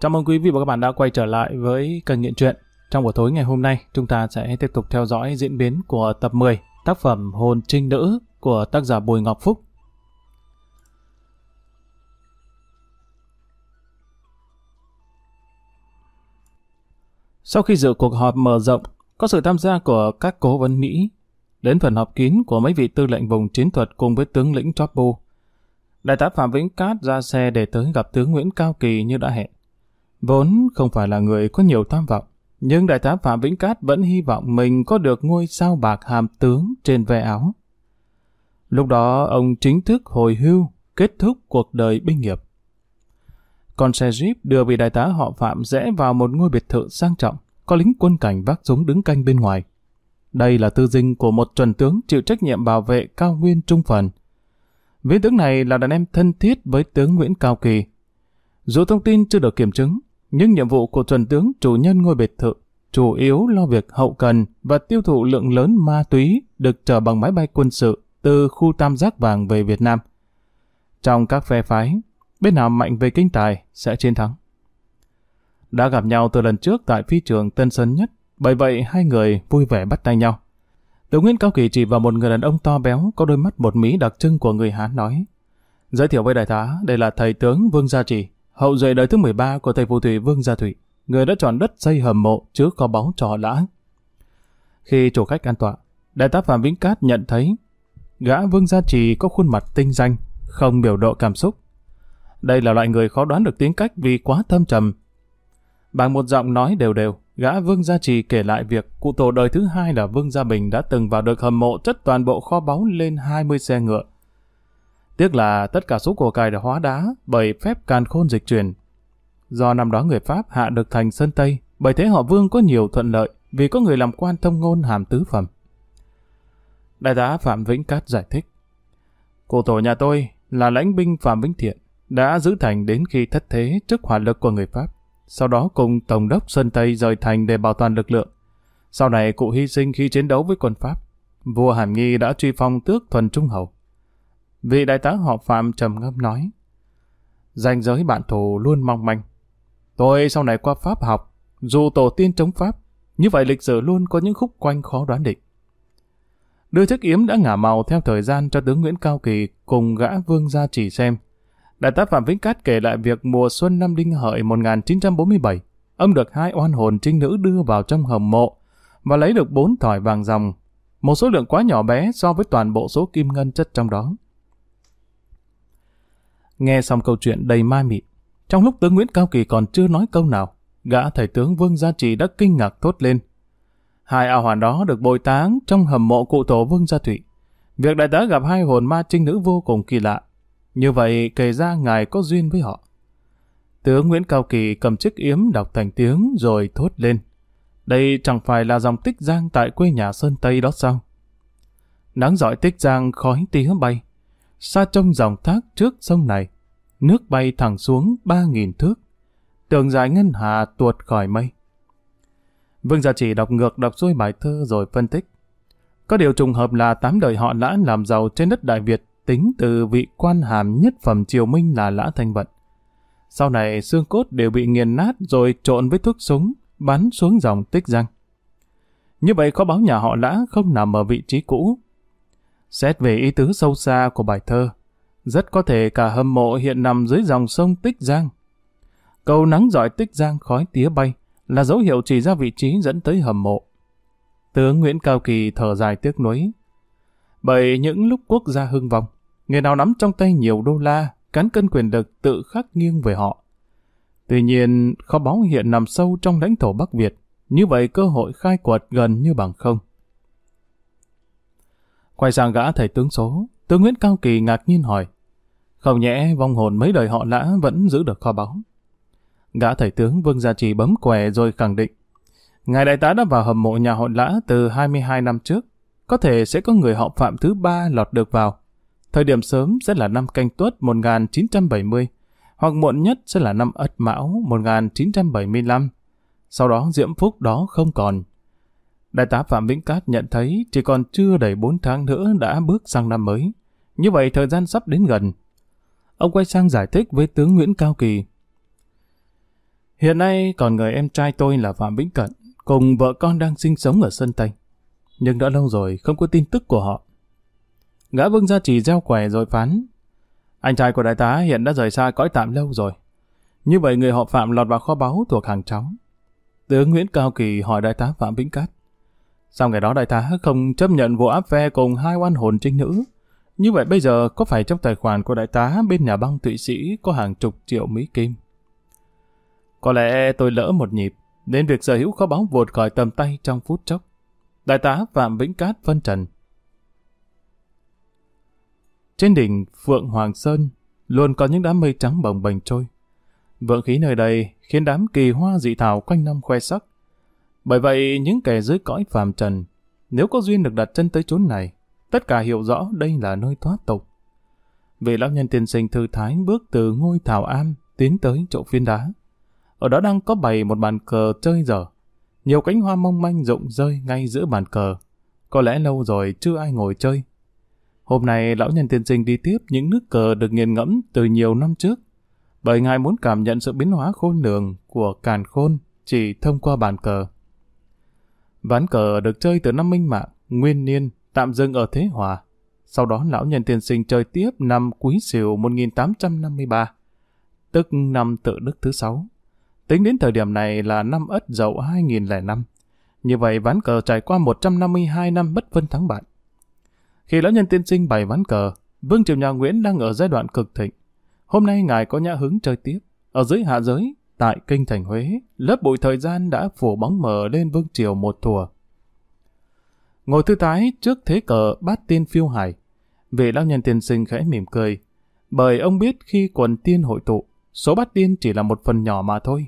Chào mừng quý vị và các bạn đã quay trở lại với kênh Nghiện Truyện. Trong buổi tối ngày hôm nay, chúng ta sẽ tiếp tục theo dõi diễn biến của tập 10 tác phẩm Hồn Trinh Nữ của tác giả Bùi Ngọc Phúc. Sau khi dự cuộc họp mở rộng, có sự tham gia của các cố vấn Mỹ, đến phần họp kín của mấy vị tư lệnh vùng chiến thuật cùng với tướng lĩnh Chopu. Đại tá Phạm Vĩnh Cát ra xe để tới gặp tướng Nguyễn Cao Kỳ như đã hẹn. Vốn không phải là người có nhiều tham vọng, nhưng đại tá Phạm Vĩnh Cát vẫn hy vọng mình có được ngôi sao bạc hàm tướng trên ve áo. Lúc đó ông chính thức hồi hưu, kết thúc cuộc đời binh nghiệp. Còn xe Jeep đưa vị đại tá họ Phạm rẽ vào một ngôi biệt thự sang trọng, có lính quân cảnh vác súng đứng canh bên ngoài. Đây là tư dinh của một chuẩn tướng chịu trách nhiệm bảo vệ cao nguyên trung phần. Viên tướng này là đàn em thân thiết với tướng Nguyễn Cao Kỳ. Dù thông tin chưa được kiểm chứng, nhưng nhiệm vụ của chuẩn tướng chủ nhân ngôi biệt thự chủ yếu lo việc hậu cần và tiêu thụ lượng lớn ma túy được chở bằng máy bay quân sự từ khu tam giác vàng về Việt Nam. Trong các phe phái, bên nào mạnh về kinh tài sẽ chiến thắng. Đã gặp nhau từ lần trước tại phi trường Tân Sơn Nhất, bởi vậy hai người vui vẻ bắt tay nhau. Tiểu Nguyễn Cao Kỳ chỉ vào một người đàn ông to béo có đôi mắt bột mí đặc trưng của người Hán nói. Giới thiệu với đại tá, đây là thầy tướng Vương Gia Trì, hậu duệ đời thứ 13 của thầy phù thủy Vương Gia Thủy, người đã chọn đất xây hầm mộ chứa kho báu cho họ lã. Khi chủ khách an tọa, đại tá Phạm Vĩnh Cát nhận thấy gã Vương Gia Trì có khuôn mặt tinh danh, không biểu độ cảm xúc. Đây là loại người khó đoán được tính cách vì quá thâm trầm. Bằng một giọng nói đều đều, gã Vương Gia Trì kể lại việc cụ tổ đời thứ hai là Vương Gia Bình đã từng vào được hầm mộ chất toàn bộ kho báu lên 20 xe ngựa. Tiếc là tất cả số của cải đã hóa đá bởi phép càn khôn dịch chuyển. Do năm đó người Pháp hạ được thành Sơn Tây, bởi thế họ Vương có nhiều thuận lợi vì có người làm quan thông ngôn hàm tứ phẩm. Đại tá Phạm Vĩnh Cát giải thích. Cụ tổ nhà tôi là lãnh binh Phạm Vĩnh Thiện, đã giữ thành đến khi thất thế trước hỏa lực của người Pháp. Sau đó cùng Tổng đốc Sơn Tây rời thành để bảo toàn lực lượng. Sau này cụ hy sinh khi chiến đấu với quân Pháp. Vua Hàm Nghi đã truy phong tước thuần trung hầu. Vị đại tá họ Phạm trầm ngâm nói. Danh giới bạn thù luôn mong manh. Tôi sau này qua Pháp học, dù tổ tiên chống Pháp, như vậy lịch sử luôn có những khúc quanh khó đoán định. Đưa chiếc yếm đã ngả màu theo thời gian cho tướng Nguyễn Cao Kỳ cùng gã vương gia chỉ xem. Đại tá Phạm Vĩnh Cát kể lại việc mùa xuân năm Đinh Hợi 1947, ông được hai oan hồn trinh nữ đưa vào trong hầm mộ và lấy được bốn thỏi vàng dòng, một số lượng quá nhỏ bé so với toàn bộ số kim ngân chất trong đó. Nghe xong câu chuyện đầy mai mị, trong lúc tướng Nguyễn Cao Kỳ còn chưa nói câu nào, gã thầy tướng Vương Gia Trì đã kinh ngạc thốt lên. Hai ảo hoàn đó được bồi táng trong hầm mộ cụ tổ Vương Gia Thụy. Việc đại tá gặp hai hồn ma trinh nữ vô cùng kỳ lạ. Như vậy kể ra ngài có duyên với họ. Tướng Nguyễn Cao Kỳ cầm chiếc yếm đọc thành tiếng rồi thốt lên. Đây chẳng phải là dòng tích giang tại quê nhà Sơn Tây đó sao? Nắng giỏi tích giang khói tía bay. Xa trong dòng thác trước sông này. Nước bay thẳng xuống ba nghìn thước. Tường dài ngân hà tuột khỏi mây. Vương Gia Chỉ đọc ngược đọc xuôi bài thơ rồi phân tích. Có điều trùng hợp là tám đời họ lã làm giàu trên đất Đại Việt tính từ vị quan hàm nhất phẩm triều minh là lã thanh vận. Sau này xương cốt đều bị nghiền nát rồi trộn với thuốc súng, bắn xuống dòng tích răng. Như vậy có báo nhà họ lã không nằm ở vị trí cũ. Xét về ý tứ sâu xa của bài thơ, rất có thể cả hầm mộ hiện nằm dưới dòng sông Tích Giang. Cầu nắng giỏi Tích Giang khói tía bay là dấu hiệu chỉ ra vị trí dẫn tới hầm mộ. Tướng Nguyễn Cao Kỳ thở dài tiếc nuối. Bởi những lúc quốc gia hưng vong, người nào nắm trong tay nhiều đô la, cán cân quyền lực tự khắc nghiêng về họ. Tuy nhiên, kho báu hiện nằm sâu trong lãnh thổ Bắc Việt, như vậy cơ hội khai quật gần như bằng không. Quay sang gã thầy tướng số, tướng Nguyễn Cao Kỳ ngạc nhiên hỏi. Không nhẽ vong hồn mấy đời họ lã vẫn giữ được kho báu. Gã thầy tướng Vương Gia Trì bấm què rồi khẳng định. Ngài đại tá đã vào hầm mộ nhà họ lã từ 22 năm trước. Có thể sẽ có người họ phạm thứ ba lọt được vào. Thời điểm sớm sẽ là năm canh tuất 1970, hoặc muộn nhất sẽ là năm ất mão 1975. Sau đó diễm phúc đó không còn. Đại tá Phạm Vĩnh Cát nhận thấy chỉ còn chưa đầy 4 tháng nữa đã bước sang năm mới. Như vậy thời gian sắp đến gần. Ông quay sang giải thích với tướng Nguyễn Cao Kỳ Hiện nay còn người em trai tôi là Phạm Vĩnh Cận, cùng vợ con đang sinh sống ở Sơn Tây. Nhưng đã lâu rồi không có tin tức của họ. Gã vương gia chỉ gieo quẻ rồi phán. Anh trai của đại tá hiện đã rời xa cõi tạm lâu rồi. Như vậy người họ Phạm lọt vào kho báu thuộc hàng cháu. Tướng Nguyễn Cao Kỳ hỏi đại tá Phạm Vĩnh Cát. Sau ngày đó đại tá không chấp nhận vụ áp phe cùng hai oan hồn trinh nữ. Như vậy bây giờ có phải trong tài khoản của đại tá bên nhà băng Thụy Sĩ có hàng chục triệu Mỹ Kim? Có lẽ tôi lỡ một nhịp, nên việc sở hữu kho báu vụt khỏi tầm tay trong phút chốc. Đại tá Phạm Vĩnh Cát phân trần. Trên đỉnh Phượng Hoàng Sơn luôn có những đám mây trắng bồng bềnh trôi. Vượng khí nơi đây khiến đám kỳ hoa dị thảo quanh năm khoe sắc. Bởi vậy, những kẻ dưới cõi phàm trần, nếu có duyên được đặt chân tới chốn này, tất cả hiểu rõ đây là nơi thoát tục. Vị lão nhân tiên sinh thư thái bước từ ngôi thảo am tiến tới chỗ phiến đá. Ở đó đang có bày một bàn cờ chơi dở. Nhiều cánh hoa mong manh rụng rơi ngay giữa bàn cờ. Có lẽ lâu rồi chưa ai ngồi chơi. Hôm nay lão nhân tiên sinh đi tiếp những nước cờ được nghiền ngẫm từ nhiều năm trước. Bởi ngài muốn cảm nhận sự biến hóa khôn lường của càn khôn chỉ thông qua bàn cờ. Ván cờ được chơi từ năm Minh Mạng, Nguyên Niên, tạm dừng ở Thế Hòa. Sau đó lão nhân tiên sinh chơi tiếp năm Quý Sửu 1853, tức năm tự đức thứ sáu. Tính đến thời điểm này là năm Ất Dậu 2005. Như vậy ván cờ trải qua 152 năm bất phân thắng bại. Khi lão nhân tiên sinh bày ván cờ, Vương Triều Nhà Nguyễn đang ở giai đoạn cực thịnh. Hôm nay ngài có nhã hứng chơi tiếp. Ở dưới hạ giới, tại kinh thành Huế, lớp bụi thời gian đã phủ bóng mờ lên Vương Triều một thùa. Ngồi thư tái trước thế cờ bát tiên phiêu hải, vị lão nhân tiên sinh khẽ mỉm cười, bởi ông biết khi quần tiên hội tụ, số bát tiên chỉ là một phần nhỏ mà thôi.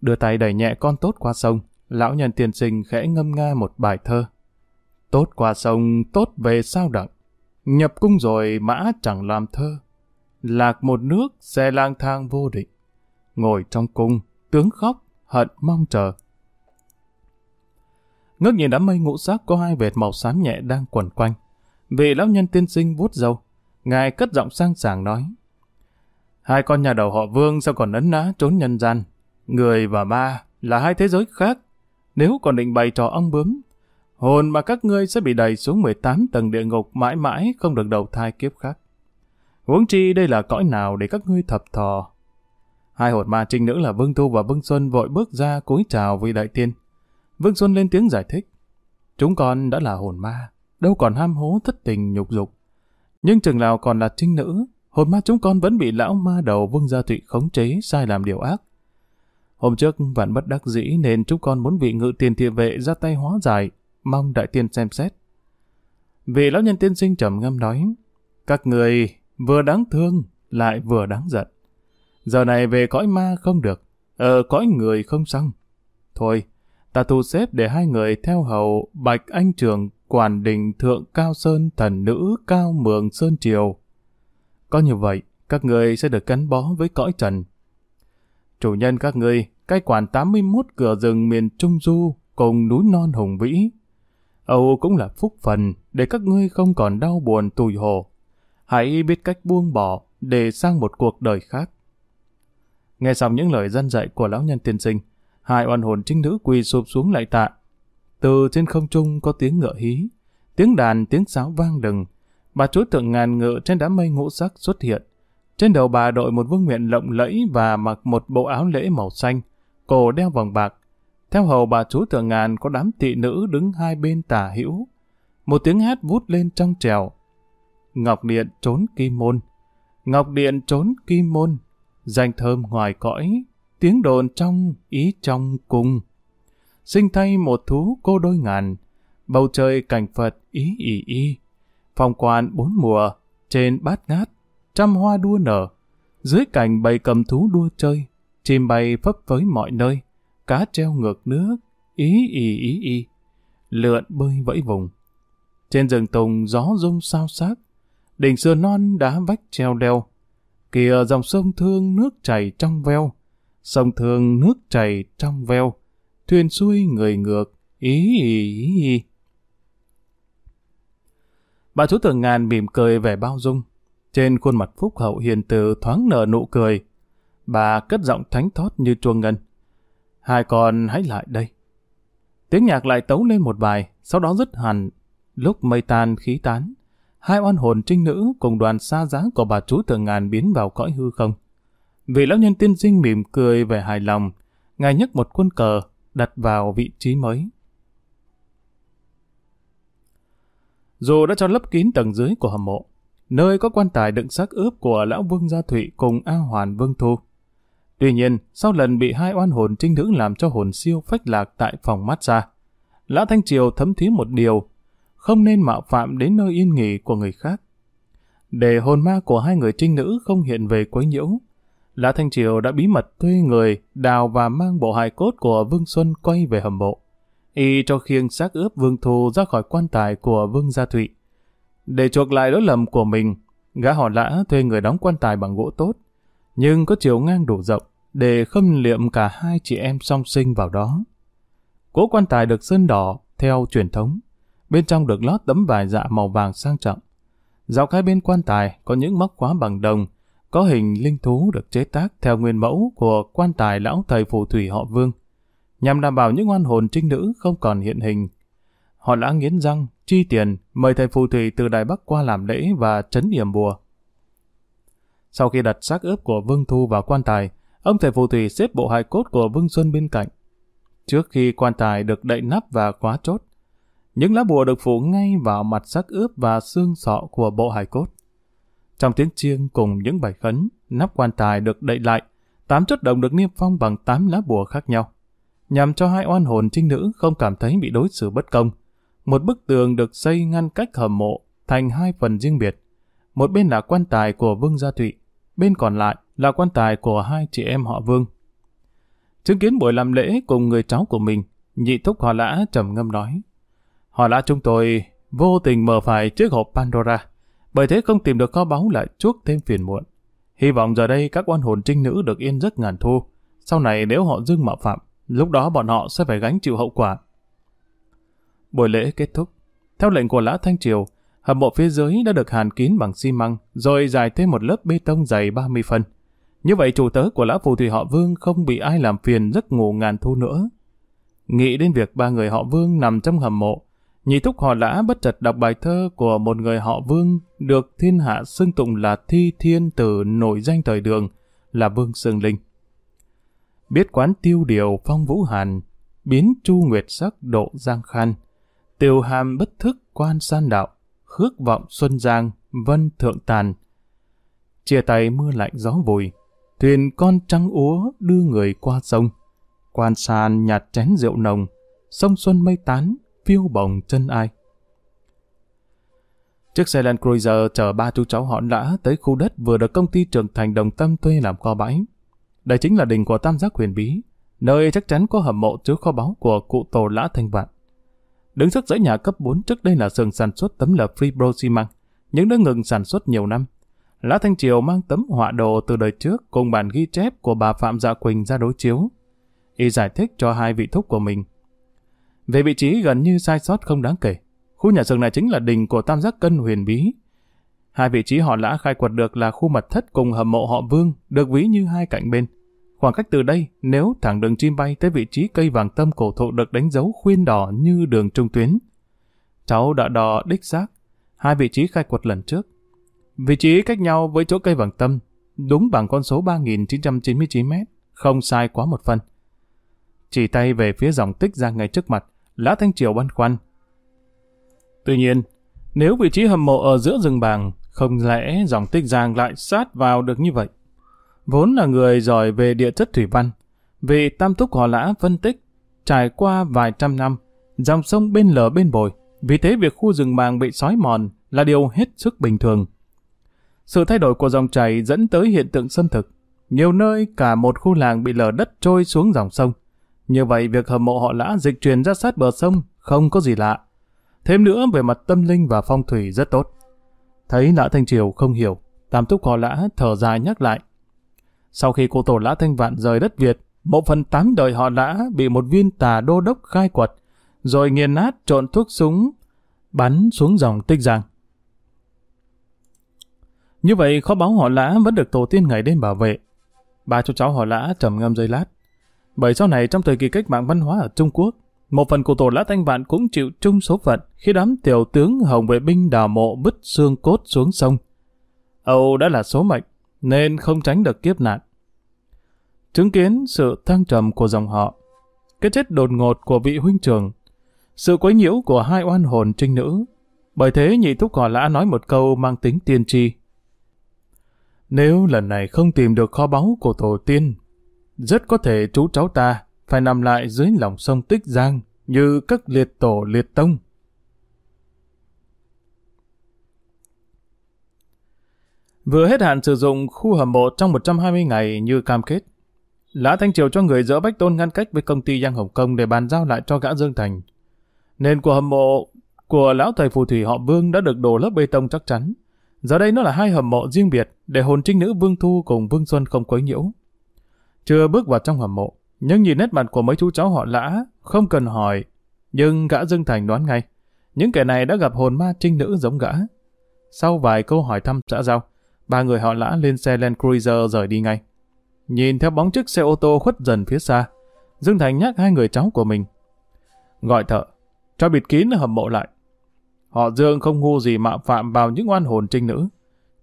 Đưa tay đẩy nhẹ con tốt qua sông, lão nhân tiên sinh khẽ ngâm nga một bài thơ. Tốt qua sông, tốt về sao đặng, nhập cung rồi mã chẳng làm thơ. Lạc một nước, xe lang thang vô định. Ngồi trong cung, tướng khóc, hận mong chờ. Ngước nhìn đám mây ngũ sắc có hai vệt màu xám nhẹ đang quẩn quanh. Vị lão nhân tiên sinh vuốt dâu, ngài cất giọng sang sảng nói. Hai con nhà đầu họ vương sao còn ấn ná trốn nhân gian. Người và ma là hai thế giới khác. Nếu còn định bày trò ong bướm, hồn mà các ngươi sẽ bị đẩy xuống 18 tầng địa ngục mãi mãi không được đầu thai kiếp khác. Huống chi đây là cõi nào để các ngươi thập thò. Hai hồn ma trinh nữ là Vương Thu và Vương Xuân vội bước ra cúi chào vị đại tiên. Vương Xuân lên tiếng giải thích. Chúng con đã là hồn ma, đâu còn ham hố thất tình nhục dục. Nhưng chừng nào còn là trinh nữ, hồn ma chúng con vẫn bị lão ma đầu Vương Gia Thụy khống chế sai làm điều ác. Hôm trước vạn bất đắc dĩ nên chúng con muốn vị ngự tiền thị vệ ra tay hóa giải, mong đại tiên xem xét. Vị lão nhân tiên sinh trầm ngâm nói, các người vừa đáng thương lại vừa đáng giận. Giờ này về cõi ma không được, ở cõi người không xong. Thôi, ta thu xếp để hai người theo hầu Bạch Anh Trường, Quản Đình Thượng Cao Sơn Thần Nữ Cao Mường Sơn Triều. Có như vậy, các người sẽ được gắn bó với cõi trần. Chủ nhân các ngươi cai quản 81 cửa rừng miền Trung Du cùng núi non hùng vĩ. Âu cũng là phúc phần để các ngươi không còn đau buồn tủi hổ. Hãy biết cách buông bỏ để sang một cuộc đời khác. Nghe xong những lời dân dạy của lão nhân tiên sinh, hai oan hồn trinh nữ quỳ sụp xuống lại tạ. Từ trên không trung có tiếng ngựa hí, tiếng đàn, tiếng sáo vang đừng. Bà chúa tượng ngàn ngựa trên đám mây ngũ sắc xuất hiện. Trên đầu bà đội một vương miện lộng lẫy và mặc một bộ áo lễ màu xanh, cổ đeo vòng bạc. Theo hầu bà chúa tượng ngàn có đám tị nữ đứng hai bên tả hữu. Một tiếng hát vút lên trong trèo. Ngọc Điện trốn kim môn. Ngọc Điện trốn kim môn danh thơm ngoài cõi, tiếng đồn trong, ý trong cùng. Sinh thay một thú cô đôi ngàn, bầu trời cảnh Phật ý ỉ y, phòng quan bốn mùa, trên bát ngát, trăm hoa đua nở, dưới cảnh bầy cầm thú đua chơi, chim bay phấp phới mọi nơi, cá treo ngược nước, ý ỉ ý y, lượn bơi vẫy vùng. Trên rừng tùng gió rung sao xác, đỉnh sườn non đá vách treo đeo, kìa dòng sông thương nước chảy trong veo, sông thương nước chảy trong veo, thuyền xuôi người ngược, ý ý ý. Bà chú tưởng ngàn mỉm cười vẻ bao dung, trên khuôn mặt phúc hậu hiền từ thoáng nở nụ cười. Bà cất giọng thánh thót như chuông ngân, Hai con hãy lại đây. Tiếng nhạc lại tấu lên một bài, sau đó dứt hẳn. Lúc mây tan khí tán, hai oan hồn trinh nữ cùng đoàn xa giá của bà chú thường ngàn biến vào cõi hư không. Vị lão nhân tiên sinh mỉm cười về hài lòng, ngài nhấc một quân cờ đặt vào vị trí mới. Dù đã cho lấp kín tầng dưới của hầm mộ, nơi có quan tài đựng xác ướp của lão Vương Gia Thụy cùng A Hoàn Vương Thu. Tuy nhiên, sau lần bị hai oan hồn trinh nữ làm cho hồn siêu phách lạc tại phòng massage, Lã Thanh Triều thấm thí một điều, không nên mạo phạm đến nơi yên nghỉ của người khác. Để hồn ma của hai người trinh nữ không hiện về quấy nhiễu, Lã Thanh Triều đã bí mật thuê người đào và mang bộ hài cốt của Vương Xuân quay về hầm mộ. Y cho khiêng xác ướp Vương Thu ra khỏi quan tài của Vương Gia Thụy. Để chuộc lại lỗi lầm của mình, gã họ lã thuê người đóng quan tài bằng gỗ tốt, nhưng có chiều ngang đủ rộng để khâm liệm cả hai chị em song sinh vào đó. Cố quan tài được sơn đỏ theo truyền thống, bên trong được lót tấm vải dạ màu vàng sang trọng. Dọc hai bên quan tài có những móc khóa bằng đồng, có hình linh thú được chế tác theo nguyên mẫu của quan tài lão thầy phù thủy họ Vương, nhằm đảm bảo những oan hồn trinh nữ không còn hiện hình. Họ đã nghiến răng, chi tiền, mời thầy phù thủy từ Đài Bắc qua làm lễ và chấn yểm bùa. Sau khi đặt xác ướp của Vương Thu vào quan tài, ông thầy phù thủy xếp bộ hài cốt của Vương Xuân bên cạnh. Trước khi quan tài được đậy nắp và khóa chốt, những lá bùa được phủ ngay vào mặt xác ướp và xương sọ của bộ hài cốt. Trong tiếng chiêng cùng những bài khấn, nắp quan tài được đậy lại, tám chốt đồng được niêm phong bằng tám lá bùa khác nhau, nhằm cho hai oan hồn trinh nữ không cảm thấy bị đối xử bất công. Một bức tường được xây ngăn cách hầm mộ thành hai phần riêng biệt. Một bên là quan tài của Vương Gia Thụy, bên còn lại là quan tài của hai chị em họ Vương. Chứng kiến buổi làm lễ cùng người cháu của mình, nhị thúc họ lã trầm ngâm nói. Họ lã chúng tôi vô tình mở phải chiếc hộp Pandora, bởi thế không tìm được kho báu lại chuốc thêm phiền muộn. Hy vọng giờ đây các oan hồn trinh nữ được yên giấc ngàn thu. Sau này nếu họ dưng mạo phạm, lúc đó bọn họ sẽ phải gánh chịu hậu quả. Buổi lễ kết thúc. Theo lệnh của Lã Thanh Triều, hầm mộ phía dưới đã được hàn kín bằng xi măng, rồi dài thêm một lớp bê tông dày 30 phân. Như vậy chủ tớ của Lã Phù Thủy họ Vương không bị ai làm phiền giấc ngủ ngàn thu nữa. Nghĩ đến việc ba người họ Vương nằm trong hầm mộ, nhị thúc họ Lã bất chợt đọc bài thơ của một người họ Vương được thiên hạ xưng tụng là thi thiên tử nổi danh thời đường, là Vương Sương Linh. Biết quán tiêu điều phong vũ hàn, biến chu nguyệt sắc độ giang khan, tiêu hàm bất thức quan san đạo, khước vọng xuân giang, vân thượng tàn. Chia tay mưa lạnh gió vùi, thuyền con trắng úa đưa người qua sông. Quan san nhạt chén rượu nồng, sông xuân mây tán, phiêu bồng chân ai. Chiếc xe Land Cruiser chở ba chú cháu họ lã tới khu đất vừa được công ty trưởng thành đồng tâm thuê làm kho bãi. Đây chính là đình của Tam Giác Huyền Bí, nơi chắc chắn có hầm mộ chứa kho báu của cụ tổ Lã Thanh Vạn. Đứng trước dãy nhà cấp 4 trước đây là xưởng sản xuất tấm lợp Fibro xi măng, những đã ngừng sản xuất nhiều năm. Lã Thanh Triều mang tấm họa đồ từ đời trước cùng bản ghi chép của bà Phạm Dạ Quỳnh ra đối chiếu. Y giải thích cho hai vị thúc của mình. Về vị trí gần như sai sót không đáng kể. Khu nhà xưởng này chính là đình của Tam Giác Cân huyền bí. Hai vị trí họ lã khai quật được là khu mật thất cùng hầm mộ họ Vương, được ví như hai cạnh bên. Khoảng cách từ đây, nếu thẳng đường chim bay tới vị trí cây vàng tâm cổ thụ được đánh dấu khuyên đỏ như đường trung tuyến. Cháu đã đò đích xác, hai vị trí khai quật lần trước. Vị trí cách nhau với chỗ cây vàng tâm, đúng bằng con số 3.999 mét, không sai quá một phần. Chỉ tay về phía dòng tích ra ngay trước mặt, Lã Thanh Triều băn khoăn. Tuy nhiên, nếu vị trí hầm mộ ở giữa rừng bàng, không lẽ dòng tích giang lại sát vào được như vậy? vốn là người giỏi về địa chất thủy văn. vị tam túc họ lã phân tích, trải qua vài trăm năm, dòng sông bên lở bên bồi, vì thế việc khu rừng bàng bị sói mòn là điều hết sức bình thường. Sự thay đổi của dòng chảy dẫn tới hiện tượng xâm thực. Nhiều nơi cả một khu làng bị lở đất trôi xuống dòng sông. Như vậy việc hầm mộ họ lã dịch truyền ra sát bờ sông không có gì lạ. Thêm nữa về mặt tâm linh và phong thủy rất tốt. Thấy lã Thanh Triều không hiểu, tam túc họ lã thở dài nhắc lại. Sau khi cô tổ Lã Thanh Vạn rời đất Việt, bộ phận tám đời họ Lã bị một viên tà đô đốc khai quật, rồi nghiền nát trộn thuốc súng, bắn xuống dòng tích giang. Như vậy kho báu họ Lã vẫn được tổ tiên ngày đêm bảo vệ. Ba chú cháu họ Lã trầm ngâm giây lát. Bởi sau này trong thời kỳ cách mạng văn hóa ở Trung Quốc, một phần của tổ lã thanh vạn cũng chịu chung số phận khi đám tiểu tướng Hồng vệ binh đào mộ bứt xương cốt xuống sông. Âu đã là số mệnh, nên không tránh được kiếp nạn. Chứng kiến sự thăng trầm của dòng họ, cái chết đột ngột của vị huynh trưởng, sự quấy nhiễu của hai oan hồn trinh nữ. Bởi thế nhị thúc họ lã nói một câu mang tính tiên tri. Nếu lần này không tìm được kho báu của tổ tiên, rất có thể chú cháu ta phải nằm lại dưới lòng sông Tích Giang như các liệt tổ liệt tông. Vừa hết hạn sử dụng khu hầm mộ trong 120 ngày như cam kết. Lã Thanh Triều cho người dỡ Bách Tôn ngăn cách với công ty Giang Hồng Kông để bàn giao lại cho gã Dương Thành. Nên của hầm mộ của lão thầy phù thủy họ Vương đã được đổ lớp bê tông chắc chắn. Giờ đây nó là hai hầm mộ riêng biệt để hồn trinh nữ Vương Thu cùng Vương Xuân không quấy nhiễu. Chưa bước vào trong hầm mộ, nhưng nhìn nét mặt của mấy chú cháu họ lã, không cần hỏi. Nhưng gã Dương Thành đoán ngay, những kẻ này đã gặp hồn ma trinh nữ giống gã. Sau vài câu hỏi thăm xã giao, ba người họ lã lên xe Land Cruiser rời đi ngay. Nhìn theo bóng chiếc xe ô tô khuất dần phía xa, Dương Thành nhắc hai người cháu của mình. Gọi thợ, cho bịt kín hầm mộ lại. Họ Dương không ngu gì mạo phạm vào những oan hồn trinh nữ.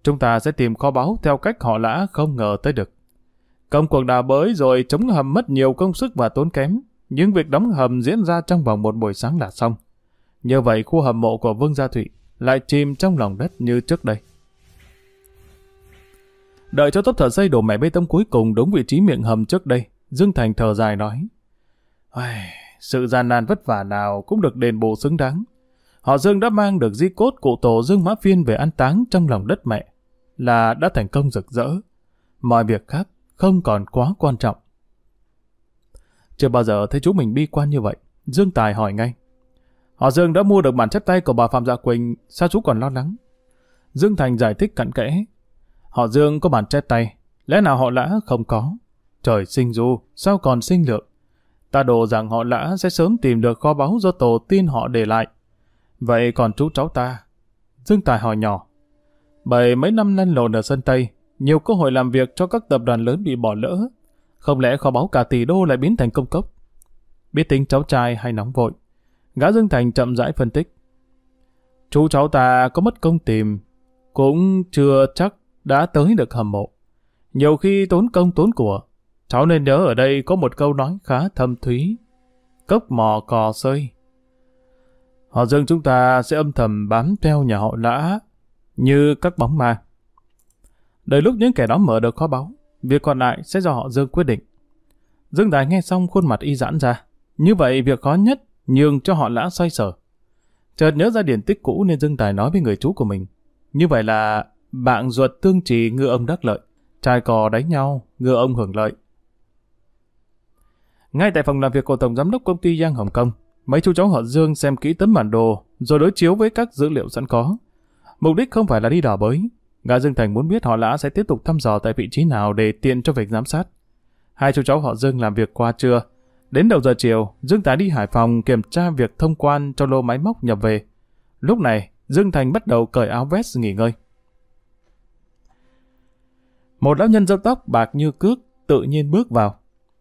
Chúng ta sẽ tìm kho báu theo cách họ lã không ngờ tới được. Công cuộc đào bới rồi chống hầm mất nhiều công sức và tốn kém, nhưng việc đóng hầm diễn ra trong vòng một buổi sáng là xong. Như vậy khu hầm mộ của Vương Gia Thụy lại chìm trong lòng đất như trước đây. Đợi cho tốp thợ xây đổ mẻ bê tông cuối cùng đúng vị trí miệng hầm trước đây, Dương Thành thở dài nói. Sự gian nan vất vả nào cũng được đền bù xứng đáng. Họ Dương đã mang được di cốt cụ tổ Dương Mã Phiên về an táng trong lòng đất mẹ, là đã thành công rực rỡ. Mọi việc khác không còn quá quan trọng. Chưa bao giờ thấy chú mình bi quan như vậy, Dương Tài hỏi ngay. Họ Dương đã mua được bản chép tay của bà Phạm Dạ Quỳnh, sao chú còn lo lắng? Dương Thành giải thích cặn kẽ. Họ Dương có bản chép tay, lẽ nào họ lã không có? Trời sinh du, sao còn sinh lượng? Ta đồ rằng họ lã sẽ sớm tìm được kho báu do tổ tiên họ để lại. Vậy còn chú cháu ta? Dương Tài hỏi nhỏ. Bởi mấy năm lăn lộn ở sân Tây, nhiều cơ hội làm việc cho các tập đoàn lớn bị bỏ lỡ. Không lẽ kho báu cả tỷ đô lại biến thành công cốc? Biết tính cháu trai hay nóng vội, gã Dương Thành chậm rãi phân tích. Chú cháu ta có mất công tìm, cũng chưa chắc đã tới được hầm mộ. Nhiều khi tốn công tốn của, cháu nên nhớ ở đây có một câu nói khá thâm thúy. Cốc mò cò sơi. Họ Dương chúng ta sẽ âm thầm bám theo nhà họ lã, như các bóng ma. Đợi lúc những kẻ đó mở được kho báu, việc còn lại sẽ do họ Dương quyết định. Dương Đại nghe xong khuôn mặt y giãn ra. Như vậy việc khó nhất nhường cho họ lã xoay sở. Chợt nhớ ra điển tích cũ nên Dương Tài nói với người chú của mình. Như vậy là bạn ruột tương trì ngựa ông đắc lợi, trai cò đánh nhau, ngựa ông hưởng lợi. Ngay tại phòng làm việc của Tổng Giám đốc Công ty Giang Hồng Kông, mấy chú cháu họ Dương xem kỹ tấm bản đồ rồi đối chiếu với các dữ liệu sẵn có. Mục đích không phải là đi đỏ bới, Gã Dương Thành muốn biết họ lã sẽ tiếp tục thăm dò tại vị trí nào để tiện cho việc giám sát. Hai chú cháu họ Dương làm việc qua trưa. Đến đầu giờ chiều, Dương tá đi Hải Phòng kiểm tra việc thông quan cho lô máy móc nhập về. Lúc này, Dương Thành bắt đầu cởi áo vest nghỉ ngơi. Một lão nhân râu tóc bạc như cước tự nhiên bước vào.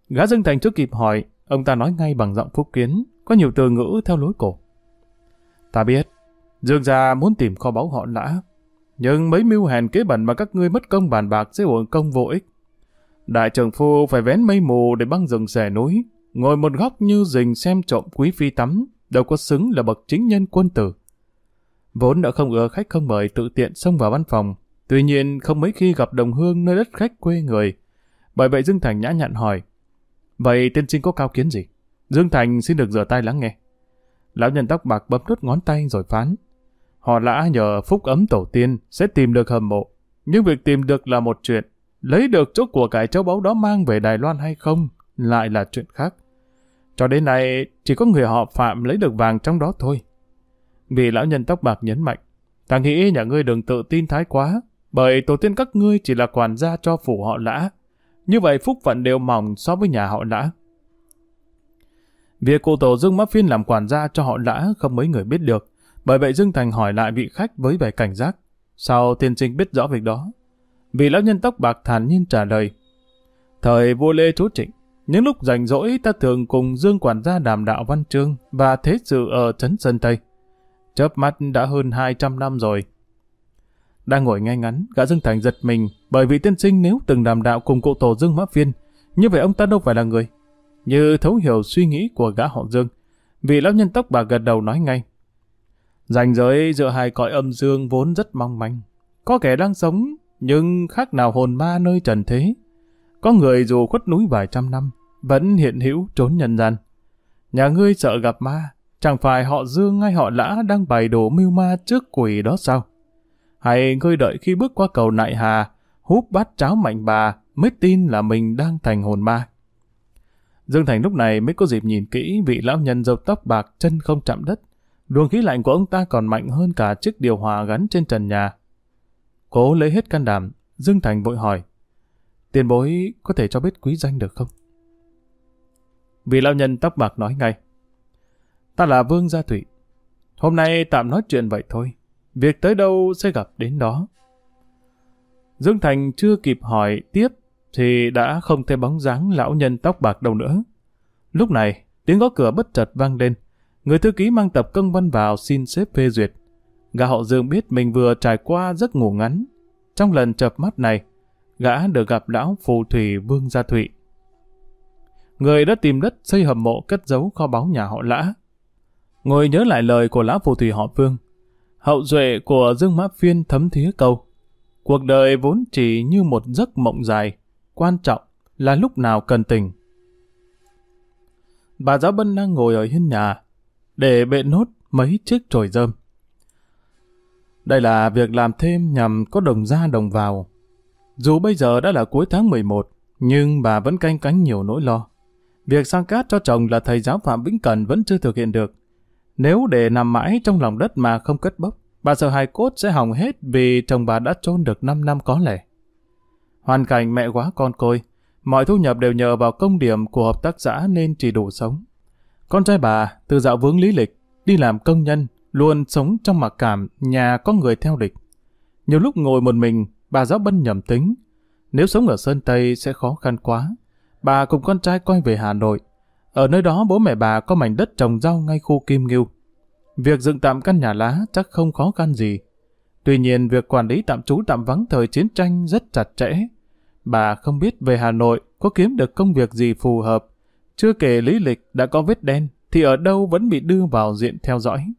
Gã Dương Thành chưa kịp hỏi, ông ta nói ngay bằng giọng phúc kiến, có nhiều từ ngữ theo lối cổ. Ta biết, Dương gia muốn tìm kho báu họ lã, nhưng mấy mưu hèn kế bẩn mà các ngươi mất công bàn bạc sẽ uổng công vô ích. Đại trưởng phu phải vén mây mù để băng rừng xẻ núi, ngồi một góc như rình xem trộm quý phi tắm, đâu có xứng là bậc chính nhân quân tử. Vốn đã không ưa khách không mời tự tiện xông vào văn phòng, tuy nhiên không mấy khi gặp đồng hương nơi đất khách quê người. Bởi vậy Dương Thành nhã nhặn hỏi, vậy tiên sinh có cao kiến gì? Dương Thành xin được rửa tay lắng nghe. Lão nhân tóc bạc bấm đốt ngón tay rồi phán. Họ lã nhờ phúc ấm tổ tiên sẽ tìm được hầm mộ. Nhưng việc tìm được là một chuyện. Lấy được chỗ của cải châu báu đó mang về Đài Loan hay không lại là chuyện khác. Cho đến nay, chỉ có người họ Phạm lấy được vàng trong đó thôi. Vì lão nhân tóc bạc nhấn mạnh, ta nghĩ nhà ngươi đừng tự tin thái quá, bởi tổ tiên các ngươi chỉ là quản gia cho phủ họ lã. Như vậy phúc phận đều mỏng so với nhà họ lã. Việc cụ tổ Dương Mắc Phiên làm quản gia cho họ lã không mấy người biết được, bởi vậy Dương Thành hỏi lại vị khách với vẻ cảnh giác. Sao tiên sinh biết rõ việc đó? Vị lão nhân tóc bạc thản nhiên trả lời. Thời vua Lê Chúa Trịnh, Những lúc rảnh rỗi ta thường cùng Dương quản gia đàm đạo văn chương và thế sự ở trấn Sơn Tây. Chớp mắt đã hơn 200 năm rồi. Đang ngồi ngay ngắn, gã Dương Thành giật mình bởi vì tiên sinh nếu từng đàm đạo cùng cụ tổ Dương Mã Phiên, như vậy ông ta đâu phải là người. Như thấu hiểu suy nghĩ của gã họ Dương, vị lão nhân tóc bạc gật đầu nói ngay. Ranh giới giữa hai cõi âm dương vốn rất mong manh. Có kẻ đang sống, nhưng khác nào hồn ma nơi trần thế. Có người dù khuất núi vài trăm năm, vẫn hiện hữu trốn nhân gian. Nhà ngươi sợ gặp ma, chẳng phải họ Dương hay họ Lã đang bày đồ mưu ma trước quỷ đó sao? Hay ngươi đợi khi bước qua cầu nại hà, húp bát cháo mạnh bà, mới tin là mình đang thành hồn ma. Dương Thành lúc này mới có dịp nhìn kỹ vị lão nhân dâu tóc bạc chân không chạm đất. Luồng khí lạnh của ông ta còn mạnh hơn cả chiếc điều hòa gắn trên trần nhà. Cố lấy hết can đảm, Dương Thành vội hỏi. Tiền bối có thể cho biết quý danh được không? Vị lão nhân tóc bạc nói ngay. Ta là Vương Gia Thụy. Hôm nay tạm nói chuyện vậy thôi. Việc tới đâu sẽ gặp đến đó. Dương Thành chưa kịp hỏi tiếp thì đã không thấy bóng dáng lão nhân tóc bạc đâu nữa. Lúc này, tiếng gõ cửa bất chợt vang lên. Người thư ký mang tập công văn vào xin xếp phê duyệt. Gã họ Dương biết mình vừa trải qua giấc ngủ ngắn. Trong lần chập mắt này, gã được gặp lão phù thủy Vương Gia Thụy. Người đã tìm đất xây hầm mộ cất giấu kho báu nhà họ lã. Ngồi nhớ lại lời của lão phù thủy họ Vương. Hậu duệ của Dương Mã Phiên thấm thía câu. Cuộc đời vốn chỉ như một giấc mộng dài, quan trọng là lúc nào cần tỉnh. Bà giáo bân đang ngồi ở hiên nhà, để bệ nốt mấy chiếc chổi rơm. Đây là việc làm thêm nhằm có đồng ra đồng vào. Dù bây giờ đã là cuối tháng 11, nhưng bà vẫn canh cánh nhiều nỗi lo. Việc sang cát cho chồng là thầy giáo Phạm Vĩnh Cần vẫn chưa thực hiện được. Nếu để nằm mãi trong lòng đất mà không cất bốc, bà sợ hài cốt sẽ hỏng hết vì chồng bà đã chôn được 5 năm có lẽ. Hoàn cảnh mẹ quá con côi, mọi thu nhập đều nhờ vào công điểm của hợp tác xã nên chỉ đủ sống. Con trai bà, từ dạo vướng lý lịch, đi làm công nhân, luôn sống trong mặc cảm nhà có người theo địch. Nhiều lúc ngồi một mình, bà giáo bân nhầm tính. Nếu sống ở Sơn Tây sẽ khó khăn quá. Bà cùng con trai quay về Hà Nội. Ở nơi đó bố mẹ bà có mảnh đất trồng rau ngay khu Kim Ngưu. Việc dựng tạm căn nhà lá chắc không khó khăn gì. Tuy nhiên việc quản lý tạm trú tạm vắng thời chiến tranh rất chặt chẽ. Bà không biết về Hà Nội có kiếm được công việc gì phù hợp. Chưa kể lý lịch đã có vết đen thì ở đâu vẫn bị đưa vào diện theo dõi.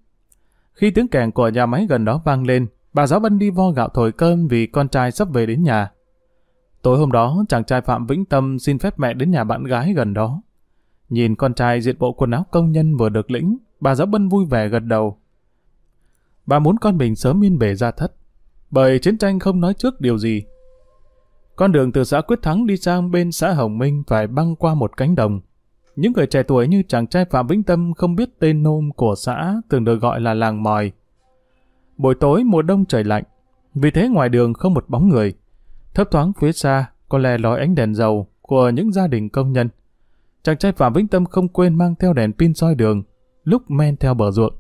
Khi tiếng kèn của nhà máy gần đó vang lên, bà giáo bân đi vo gạo thổi cơm vì con trai sắp về đến nhà. Tối hôm đó, chàng trai Phạm Vĩnh Tâm xin phép mẹ đến nhà bạn gái gần đó. Nhìn con trai diện bộ quần áo công nhân vừa được lĩnh, bà giáo bân vui vẻ gật đầu. Bà muốn con mình sớm yên bề ra thất, bởi chiến tranh không nói trước điều gì. Con đường từ xã Quyết Thắng đi sang bên xã Hồng Minh phải băng qua một cánh đồng. Những người trẻ tuổi như chàng trai Phạm Vĩnh Tâm không biết tên nôm của xã thường được gọi là làng mòi. Buổi tối mùa đông trời lạnh, vì thế ngoài đường không một bóng người. Thấp thoáng phía xa, có lè lói ánh đèn dầu của những gia đình công nhân. Chàng trai Phạm Vĩnh Tâm không quên mang theo đèn pin soi đường, lúc men theo bờ ruộng.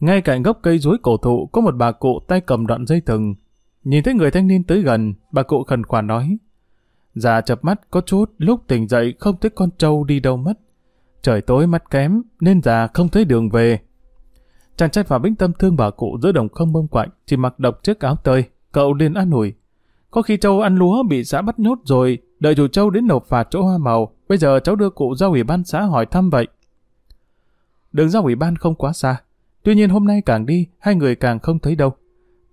Ngay cạnh gốc cây rối cổ thụ có một bà cụ tay cầm đoạn dây thừng. Nhìn thấy người thanh niên tới gần, bà cụ khẩn khoản nói. Già chập mắt có chút, lúc tỉnh dậy không thấy con trâu đi đâu mất. Trời tối mắt kém, nên già không thấy đường về. Chàng trai Phạm Vĩnh Tâm thương bà cụ giữa đồng không bông quạnh, chỉ mặc độc chiếc áo tơi, cậu liền an ủi. Có khi Châu ăn lúa bị xã bắt nhốt rồi, đợi chủ Châu đến nộp phạt chỗ hoa màu, bây giờ cháu đưa cụ ra ủy ban xã hỏi thăm vậy. Đường ra ủy ban không quá xa, tuy nhiên hôm nay càng đi, hai người càng không thấy đâu.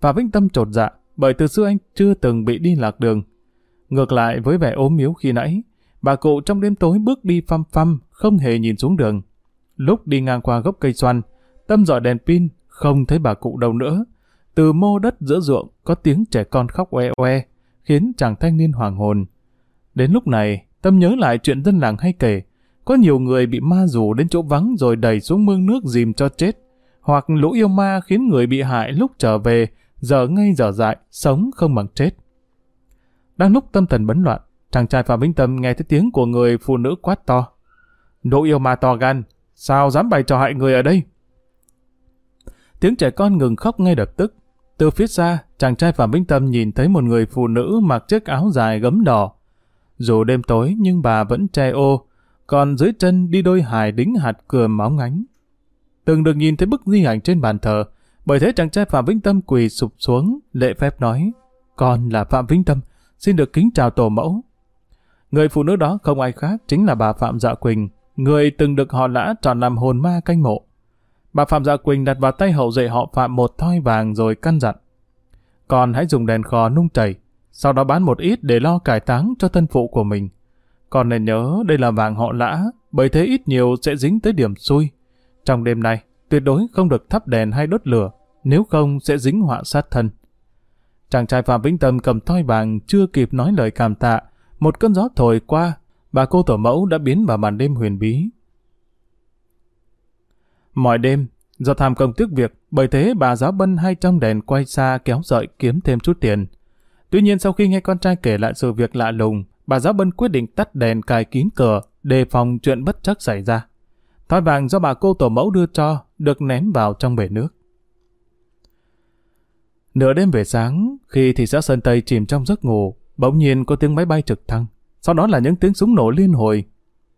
Và Vĩnh Tâm trột dạ, bởi từ xưa anh chưa từng bị đi lạc đường. Ngược lại với vẻ ốm yếu khi nãy, bà cụ trong đêm tối bước đi phăm phăm, không hề nhìn xuống đường. Lúc đi ngang qua gốc cây xoan, Tâm dọi đèn pin, không thấy bà cụ đâu nữa. Từ mô đất giữa ruộng có tiếng trẻ con khóc oe oe, khiến chàng thanh niên hoàng hồn. Đến lúc này, Tâm nhớ lại chuyện dân làng hay kể, có nhiều người bị ma rủ đến chỗ vắng rồi đẩy xuống mương nước dìm cho chết, hoặc lũ yêu ma khiến người bị hại lúc trở về, giờ ngay giờ dại, sống không bằng chết. Đang lúc tâm thần bấn loạn, chàng trai Phạm Vĩnh Tâm nghe thấy tiếng của người phụ nữ quát to. Đỗ yêu ma to gan, sao dám bày trò hại người ở đây? Tiếng trẻ con ngừng khóc ngay lập tức. Từ phía xa, chàng trai Phạm Vĩnh Tâm nhìn thấy một người phụ nữ mặc chiếc áo dài gấm đỏ. Dù đêm tối nhưng bà vẫn che ô, còn dưới chân đi đôi hài đính hạt cườm máu ngánh. Từng được nhìn thấy bức di ảnh trên bàn thờ, bởi thế chàng trai Phạm Vĩnh Tâm quỳ sụp xuống, lệ phép nói, con là Phạm Vĩnh Tâm, xin được kính chào tổ mẫu. Người phụ nữ đó không ai khác chính là bà Phạm Dạ Quỳnh, người từng được họ lã chọn làm hồn ma canh mộ. Bà Phạm Dạ Quỳnh đặt vào tay hậu duệ họ Phạm một thoi vàng rồi căn dặn. Còn hãy dùng đèn khò nung chảy, sau đó bán một ít để lo cải táng cho thân phụ của mình. Còn nên nhớ đây là vàng họ lã, bởi thế ít nhiều sẽ dính tới điểm xui. Trong đêm nay, tuyệt đối không được thắp đèn hay đốt lửa, nếu không sẽ dính họa sát thân. Chàng trai Phạm Vĩnh Tâm cầm thoi vàng chưa kịp nói lời cảm tạ, một cơn gió thổi qua, bà cô tổ mẫu đã biến vào màn đêm huyền bí. Mọi đêm, do tham công tiếc việc, bởi thế bà giáo bân hay trong đèn quay xa kéo dợi kiếm thêm chút tiền. Tuy nhiên sau khi nghe con trai kể lại sự việc lạ lùng, bà giáo bân quyết định tắt đèn cài kín cửa, đề phòng chuyện bất chắc xảy ra. Thoi vàng do bà cô tổ mẫu đưa cho, được ném vào trong bể nước. Nửa đêm về sáng, khi thị xã Sơn Tây chìm trong giấc ngủ, bỗng nhiên có tiếng máy bay trực thăng. Sau đó là những tiếng súng nổ liên hồi.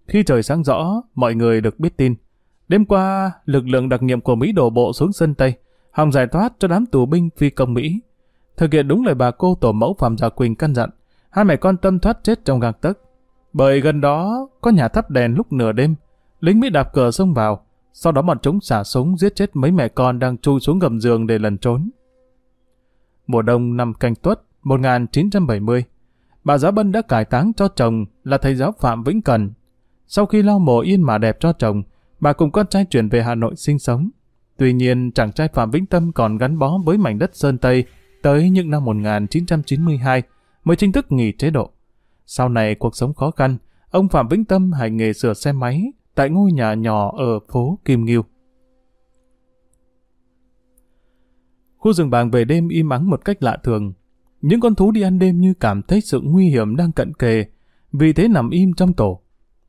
Khi trời sáng rõ, mọi người được biết tin. Đêm qua, lực lượng đặc nhiệm của Mỹ đổ bộ xuống sân Tây, hòng giải thoát cho đám tù binh phi công Mỹ. Thực hiện đúng lời bà cô tổ mẫu Phạm Gia Quỳnh căn dặn, hai mẹ con tâm thoát chết trong găng tấc. Bởi gần đó có nhà thắp đèn lúc nửa đêm, lính Mỹ đạp cờ xông vào, sau đó bọn chúng xả súng giết chết mấy mẹ con đang chui xuống gầm giường để lần trốn. Mùa đông năm canh tuất 1970, bà giáo Bân đã cải táng cho chồng là thầy giáo Phạm Vĩnh Cần. Sau khi lo mồ yên mà đẹp cho chồng, bà cùng con trai chuyển về Hà Nội sinh sống. Tuy nhiên, chàng trai Phạm Vĩnh Tâm còn gắn bó với mảnh đất Sơn Tây tới những năm 1992 mới chính thức nghỉ chế độ. Sau này cuộc sống khó khăn, ông Phạm Vĩnh Tâm hành nghề sửa xe máy tại ngôi nhà nhỏ ở phố Kim Nghiêu. Khu rừng bàng về đêm im ắng một cách lạ thường. Những con thú đi ăn đêm như cảm thấy sự nguy hiểm đang cận kề, vì thế nằm im trong tổ.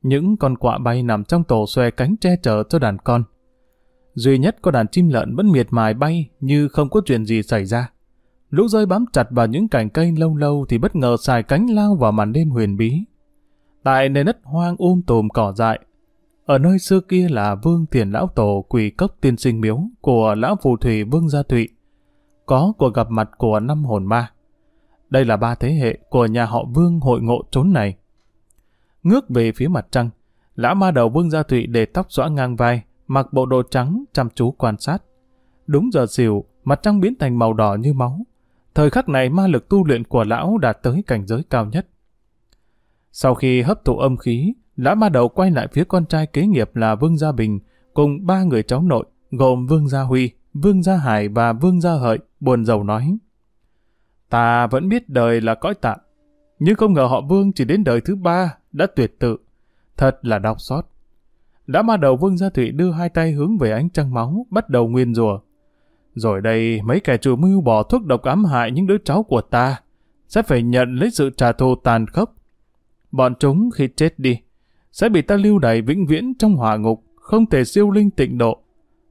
Những con quạ bay nằm trong tổ xòe cánh che chở cho đàn con. Duy nhất có đàn chim lợn vẫn miệt mài bay như không có chuyện gì xảy ra. Lũ rơi bám chặt vào những cành cây lâu lâu thì bất ngờ xài cánh lao vào màn đêm huyền bí. Tại nền đất hoang um tùm cỏ dại, ở nơi xưa kia là vương tiền lão tổ quỷ cốc tiên sinh miếu của lão phù thủy vương gia thụy, có cuộc gặp mặt của năm hồn ma. Đây là ba thế hệ của nhà họ vương hội ngộ trốn này. Ngước về phía mặt trăng, lão ma đầu vương gia thụy để tóc xõa ngang vai, mặc bộ đồ trắng chăm chú quan sát. Đúng giờ xỉu, mặt trăng biến thành màu đỏ như máu. Thời khắc này ma lực tu luyện của lão đạt tới cảnh giới cao nhất. Sau khi hấp thụ âm khí, lão ma đầu quay lại phía con trai kế nghiệp là Vương Gia Bình cùng ba người cháu nội gồm Vương Gia Huy, Vương Gia Hải và Vương Gia Hợi buồn rầu nói. Ta vẫn biết đời là cõi tạm, nhưng không ngờ họ Vương chỉ đến đời thứ ba đã tuyệt tự. Thật là đau xót. Đã ma đầu Vương Gia Thụy đưa hai tay hướng về ánh trăng máu, bắt đầu nguyên rùa. Rồi đây, mấy kẻ chủ mưu bỏ thuốc độc ám hại những đứa cháu của ta, sẽ phải nhận lấy sự trả thù tàn khốc. Bọn chúng khi chết đi, sẽ bị ta lưu đày vĩnh viễn trong hỏa ngục, không thể siêu linh tịnh độ.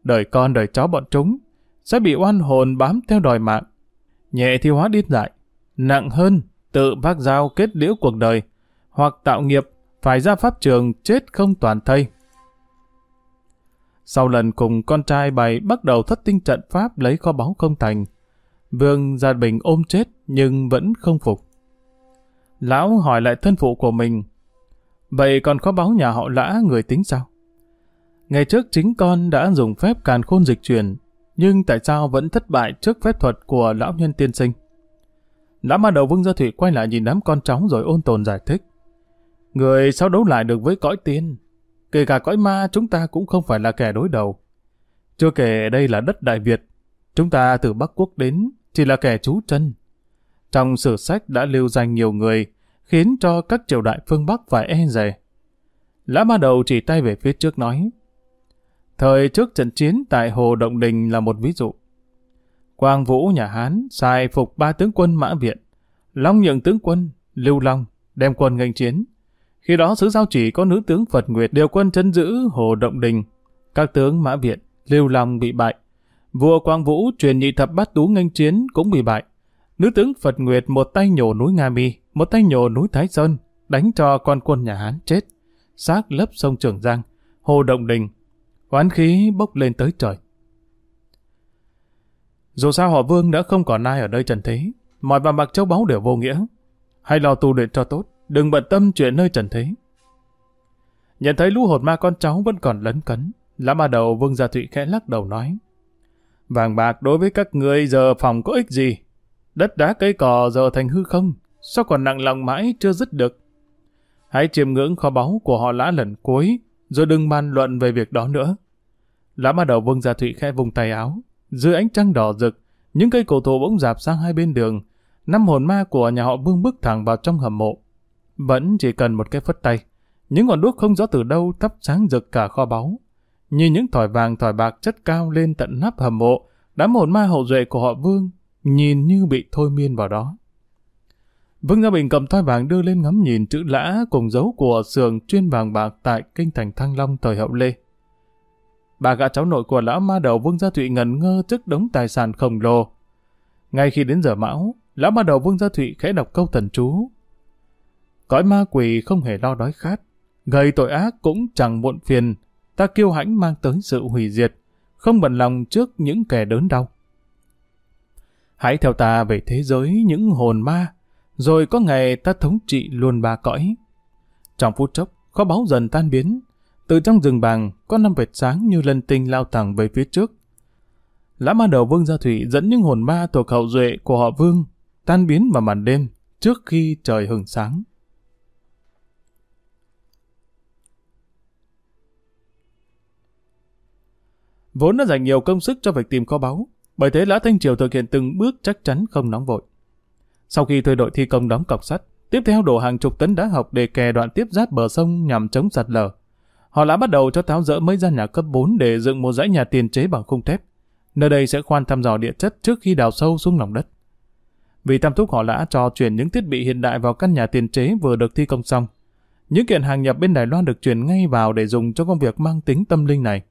Đời con đời cháu bọn chúng sẽ bị oan hồn bám theo đòi mạng. Nhẹ thì hóa điên dại, nặng hơn tự vác dao kết liễu cuộc đời, hoặc tạo nghiệp phải ra pháp trường chết không toàn thây. Sau lần cùng con trai bày bắt đầu thất tinh trận pháp lấy kho báu không thành, Vương Gia Bình ôm chết nhưng vẫn không phục. Lão hỏi lại thân phụ của mình, vậy còn kho báu nhà họ lã người tính sao? Ngày trước chính con đã dùng phép càn khôn dịch truyền, nhưng tại sao vẫn thất bại trước phép thuật của lão nhân tiên sinh? Lão ma đầu Vương Gia Thụy quay lại nhìn đám con cháu rồi ôn tồn giải thích. Người sao đấu lại được với cõi tiên? Kể cả cõi ma chúng ta cũng không phải là kẻ đối đầu. Chưa kể đây là đất Đại Việt. Chúng ta từ Bắc Quốc đến chỉ là kẻ trú chân. Trong sử sách đã lưu danh nhiều người, khiến cho các triều đại phương Bắc phải e dè. Lã ma đầu chỉ tay về phía trước nói, Thời trước trận chiến tại Hồ Động Đình là một ví dụ. Quang Vũ nhà Hán sai phục ba tướng quân Mã Viện, Long nhượng tướng quân, Lưu Long, đem quân nghênh chiến. Khi đó sứ giao chỉ có nữ tướng Phật Nguyệt điều quân chân giữ Hồ Động Đình. Các tướng Mã Viện, Lưu Long bị bại. Vua Quang Vũ truyền nhị thập bát tú nghênh chiến cũng bị bại. Nữ tướng Phật Nguyệt một tay nhổ núi Nga Mi, một tay nhổ núi Thái Sơn, đánh cho con quân nhà Hán chết. xác lấp sông Trường Giang, hồ Động Đình, oán khí bốc lên tới trời. Dù sao họ Vương đã không còn ai ở nơi trần thế, mọi vàng bạc châu báu đều vô nghĩa. Hãy lo tu luyện cho tốt, đừng bận tâm chuyện nơi trần thế. Nhận thấy lũ hồn ma con cháu vẫn còn lấn cấn, lã ma đầu Vương Gia Thụy khẽ lắc đầu nói. Vàng bạc đối với các người giờ phòng có ích gì? Đất đá cây cỏ giờ thành hư không, sao còn nặng lòng mãi chưa dứt được? Hãy chiêm ngưỡng kho báu của họ lã lần cuối, rồi đừng bàn luận về việc đó nữa. Lã ma đầu Vương Gia Thụy khẽ vùng tay áo, dưới ánh trăng đỏ rực, những cây cổ thụ bỗng dạp sang hai bên đường, năm hồn ma của nhà họ Vương bước thẳng vào trong hầm mộ. Vẫn chỉ cần một cái phất tay, những ngọn đuốc không rõ từ đâu thắp sáng rực cả kho báu. Như những thỏi vàng thỏi bạc chất cao lên tận nắp hầm mộ, đám hồn ma hậu duệ của họ Vương nhìn như bị thôi miên vào đó. Vương Gia Bình cầm thoi vàng đưa lên ngắm nhìn chữ lã cùng dấu của sườn chuyên vàng bạc tại kinh thành Thăng Long thời hậu Lê. Bà gã cháu nội của lão ma đầu Vương Gia Thụy ngần ngơ trước đống tài sản khổng lồ. Ngay khi đến giờ mão, lão ma đầu Vương Gia Thụy khẽ đọc câu thần chú. Cõi ma quỷ không hề lo đói khát, gây tội ác cũng chẳng muộn phiền, ta kiêu hãnh mang tới sự hủy diệt, không bận lòng trước những kẻ đớn đau. Hãy theo ta về thế giới những hồn ma, rồi có ngày ta thống trị luôn ba cõi. Trong phút chốc, kho báu dần tan biến, từ trong rừng bàng có năm vệt sáng như lân tinh lao thẳng về phía trước. Lã ma đầu Vương Gia Thủy dẫn những hồn ma thuộc hậu duệ của họ Vương tan biến vào màn đêm trước khi trời hừng sáng. Vốn đã dành nhiều công sức cho việc tìm kho báu, bởi thế Lã Thanh Triều thực hiện từng bước chắc chắn không nóng vội. Sau khi thuê đội thi công đóng cọc sắt, tiếp theo đổ hàng chục tấn đá học để kè đoạn tiếp giáp bờ sông nhằm chống sạt lở. Họ đã bắt đầu cho tháo dỡ mấy gian nhà cấp 4 để dựng một dãy nhà tiền chế bằng khung thép. Nơi đây sẽ khoan thăm dò địa chất trước khi đào sâu xuống lòng đất. Vì Tam Thúc họ đã cho chuyển những thiết bị hiện đại vào căn nhà tiền chế vừa được thi công xong. Những kiện hàng nhập bên Đài Loan được chuyển ngay vào để dùng cho công việc mang tính tâm linh này.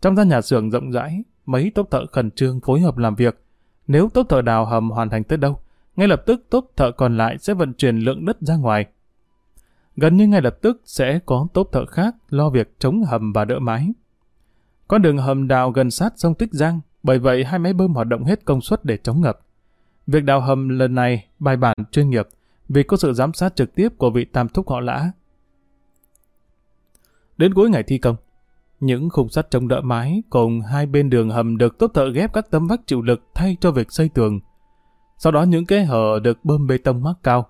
Trong gian nhà xưởng rộng rãi, mấy tốp thợ khẩn trương phối hợp làm việc. Nếu tốp thợ đào hầm hoàn thành tới đâu, ngay lập tức tốp thợ còn lại sẽ vận chuyển lượng đất ra ngoài. Gần như ngay lập tức sẽ có tốp thợ khác lo việc chống hầm và đỡ mái. Con đường hầm đào gần sát sông Tích Giang, bởi vậy hai máy bơm hoạt động hết công suất để chống ngập. Việc đào hầm lần này bài bản chuyên nghiệp vì có sự giám sát trực tiếp của vị tam thúc họ lã. Đến cuối ngày thi công, những khung sắt chống đỡ mái cùng hai bên đường hầm được tốt thợ ghép các tấm vách chịu lực thay cho việc xây tường. Sau đó những cái hở được bơm bê tông mắc cao.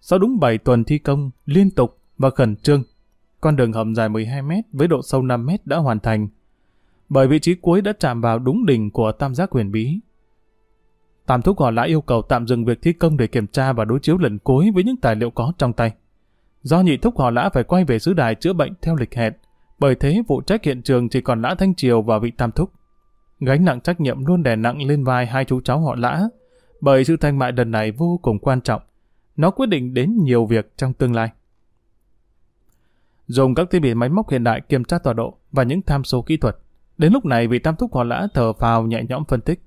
Sau đúng 7 tuần thi công, liên tục và khẩn trương, con đường hầm dài 12 mét với độ sâu 5 mét đã hoàn thành. Bởi vị trí cuối đã chạm vào đúng đỉnh của tam giác huyền bí. Tam thúc họ đã yêu cầu tạm dừng việc thi công để kiểm tra và đối chiếu lần cuối với những tài liệu có trong tay. Do nhị thúc họ lã phải quay về sứ đài chữa bệnh theo lịch hẹn, bởi thế vụ trách hiện trường chỉ còn lã thanh triều và vị tam thúc. Gánh nặng trách nhiệm luôn đè nặng lên vai hai chú cháu họ lã, bởi sự thanh mại lần này vô cùng quan trọng. Nó quyết định đến nhiều việc trong tương lai. Dùng các thiết bị máy móc hiện đại kiểm tra tọa độ và những tham số kỹ thuật. Đến lúc này vị tam thúc họ lã thở phào nhẹ nhõm phân tích.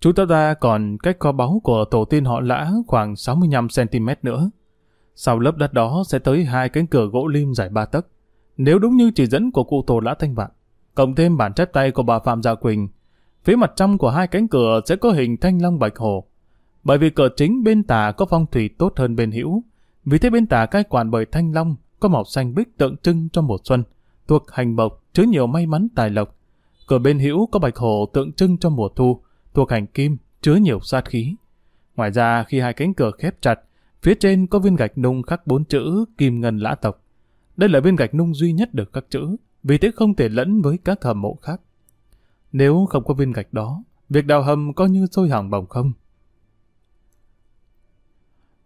Chú ta ra còn cách kho báu của tổ tiên họ lã khoảng 65cm nữa. Sau lớp đất đó sẽ tới hai cánh cửa gỗ lim dài ba tấc. Nếu đúng như chỉ dẫn của cụ tổ lã thanh vạn, cộng thêm bản chép tay của bà Phạm Gia Quỳnh, phía mặt trong của hai cánh cửa sẽ có hình thanh long bạch hồ. Bởi vì cửa chính bên tà có phong thủy tốt hơn bên hữu, vì thế bên tà cai quản bởi thanh long có màu xanh bích tượng trưng cho mùa xuân, thuộc hành bộc chứa nhiều may mắn tài lộc. Cửa bên hữu có bạch hồ tượng trưng cho mùa thu, thuộc hành kim chứa nhiều sát khí. Ngoài ra khi hai cánh cửa khép chặt, phía trên có viên gạch nung khắc bốn chữ kim ngân lã tộc. Đây là viên gạch nung duy nhất được các chữ, vì thế không thể lẫn với các hầm mộ khác. Nếu không có viên gạch đó, việc đào hầm có như sôi hỏng bồng không.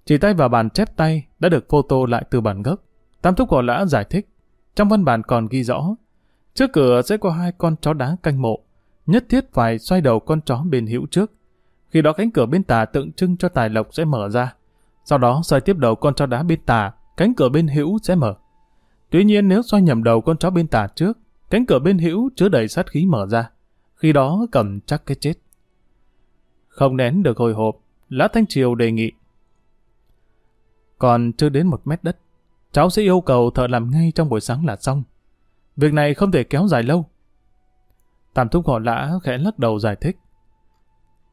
Chỉ tay vào bàn chép tay đã được photo lại từ bản gốc. Tam thúc họ lã giải thích. Trong văn bản còn ghi rõ, trước cửa sẽ có hai con chó đá canh mộ, nhất thiết phải xoay đầu con chó bên hữu trước. Khi đó cánh cửa bên tà tượng trưng cho tài lộc sẽ mở ra. Sau đó xoay tiếp đầu con chó đá bên tà, cánh cửa bên hữu sẽ mở. Tuy nhiên nếu xoay nhầm đầu con chó bên tà trước, cánh cửa bên hữu chứa đầy sát khí mở ra. Khi đó cầm chắc cái chết. Không nén được hồi hộp, Lã Thanh Triều đề nghị. Còn chưa đến một mét đất, Cháu sẽ yêu cầu thợ làm ngay trong buổi sáng là xong. Việc này không thể kéo dài lâu. Tam thúc họ lã khẽ lắc đầu giải thích.